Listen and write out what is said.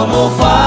almofada.